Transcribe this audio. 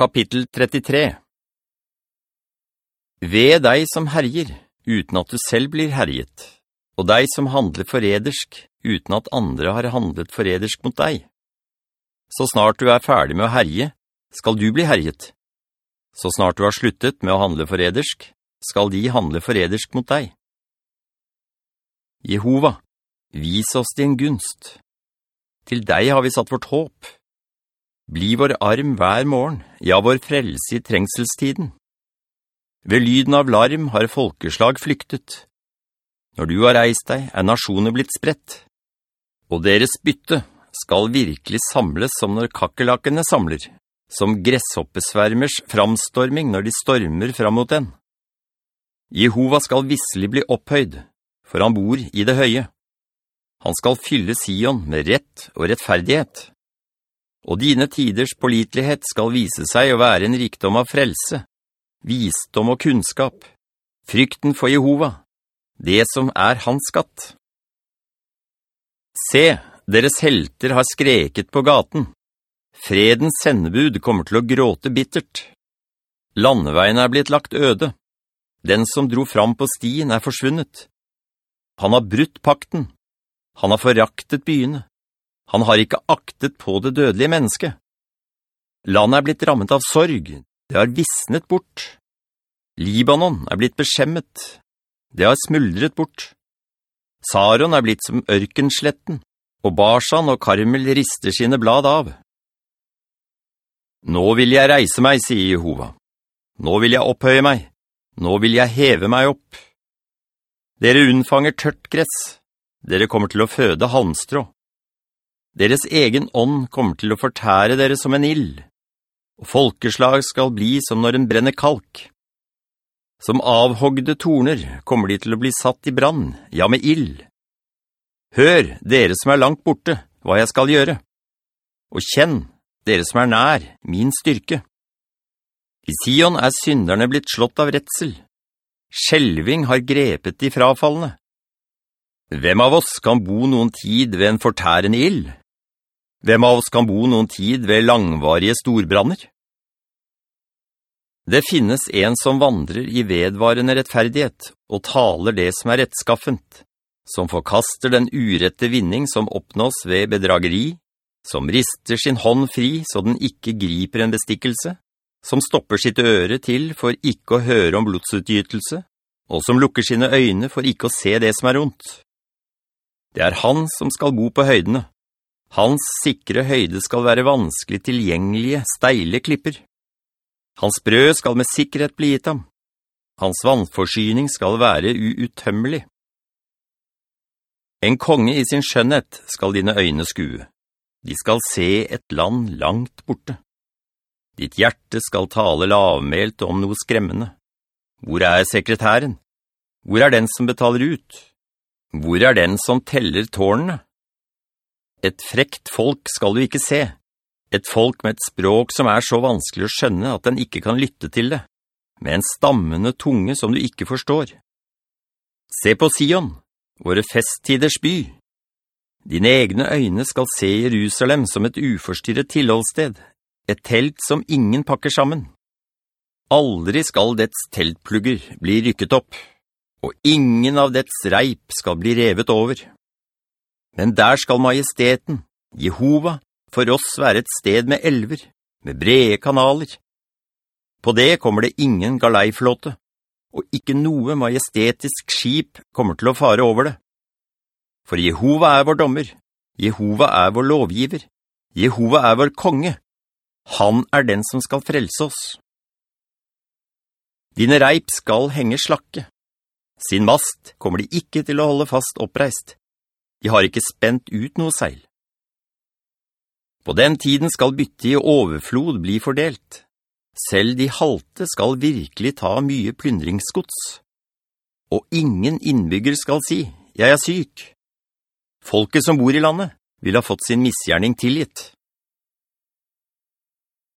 Kapittel 33 Ved deg som herjer, uten at du selv blir herjet, og deg som handler foredersk, uten at andre har handlet foredersk mot deg. Så snart du er ferdig med å herje, skal du bli herjet. Så snart du har sluttet med å handle foredersk, skal de handle foredersk mot deg. Jehova, vis oss din gunst. Til deg har vi satt vårt håp. Bli vår arm hver morgen, ja, vår frelse i trengselstiden. Ved lyden av larm har folkeslag flyktet. Når du har reist deg, er nasjoner blitt spredt. Og deres bytte skal virkelig samles som når kakkelakene samler, som gresshoppesvermers framstorming når de stormer fram mot den. Jehova skal visselig bli opphøyd, for han bor i det høye. Han skal fylle Sion med rett og rettferdighet. Og dine tiders politlighet skal vise seg å være en rikdom av frelse, visdom og kunnskap, frykten for Jehova, det som er hans skatt. Se, deres helter har skreket på gaten. Fredens sendebud kommer til å gråte bittert. Landeveien er blitt lagt øde. Den som dro fram på stien er forsvunnet. Han har brutt pakten. Han har foraktet byene. Han har ikke aktet på det dødelige mennesket. Landet er blitt rammet av sorg. Det har visnet bort. Libanon er blitt beskjemmet. Det har smuldret bort. Saron er blitt som ørkensletten, og Barsan og Karmel rister sine blad av. Nå vil jeg reise meg, sier Jehova. Nå vil jeg opphøye meg. Nå vil jeg heve meg opp. Dere unnfanger tørt gress. Dere kommer til å føde halmstrå. Deres egen ånd kommer til å fortære dere som en ild, og folkeslag skal bli som når en brenner kalk. Som avhogde torner kommer de til å bli satt i brann, ja med ild. Hør, dere som er langt borte, hva jeg skal gjøre. Og kjenn, dere som er nær, min styrke. I Sion er synderne blitt slått av retsel. Skjelving har grepet de frafallene. Hvem av oss kan bo noen tid ved en fortærende ild? Hvem av oss kan bo noen tid ved langvarige storbranner? Det finnes en som vandrer i vedvarende rettferdighet og taler det som er rettskaffent, som forkaster den urette vinning som oppnås ved bedrageri, som rister sin hånd fri så den ikke griper en bestikkelse, som stopper sitt øre til for ikke å høre om blodsutgytelse, og som lukker sine øyne for ikke å se det som er ondt. Det er han som skal bo på høydene. Hans sikre høyde skal være vanskelig tilgjengelige, steile klipper. Hans brød skal med sikkerhet bli gitt ham. Hans vannforsyning skal være uuttømmelig. En konge i sin skjønnhet skal dine øyne skue. De skal se et land langt borte. Ditt hjerte skal tale lavmelt om noe skremmende. Hvor er sekretæren? Hvor er den som betaler ut? Hvor er den som teller tårnene? Et frekt folk skal du ikke se. Et folk med et språk som er så vanskelig å skjønne at den ikke kan lytte til det. Med en stammende tunge som du ikke forstår. Se på Sion, våre festtiders by. Dine egne øyne skal se Jerusalem som et uforstyrret tilholdssted, et telt som ingen pakker sammen. Aldri skal dets teltplugger bli rykket opp, og ingen av dets reip skal bli revet over. Men der skal majesteten, Jehova, for oss være et sted med elver, med brede kanaler. På det kommer det ingen galeiflåte, og ikke noe majestetisk skip kommer til å fare over det. For Jehova er vår dommer, Jehova er vår lovgiver, Jehova er vår konge, han er den som skal frelse oss. Dine reip skal henge slakke. Sin mast kommer de ikke til å holde fast oppreist. De har ikke spent ut noe seil. På den tiden skal bytte i overflod bli fordelt. Selv de halte skal virkelig ta mye plyndringsgods. Og ingen innbygger skal si, jeg er syk. Folket som bor i landet vil ha fått sin misgjerning tilgitt.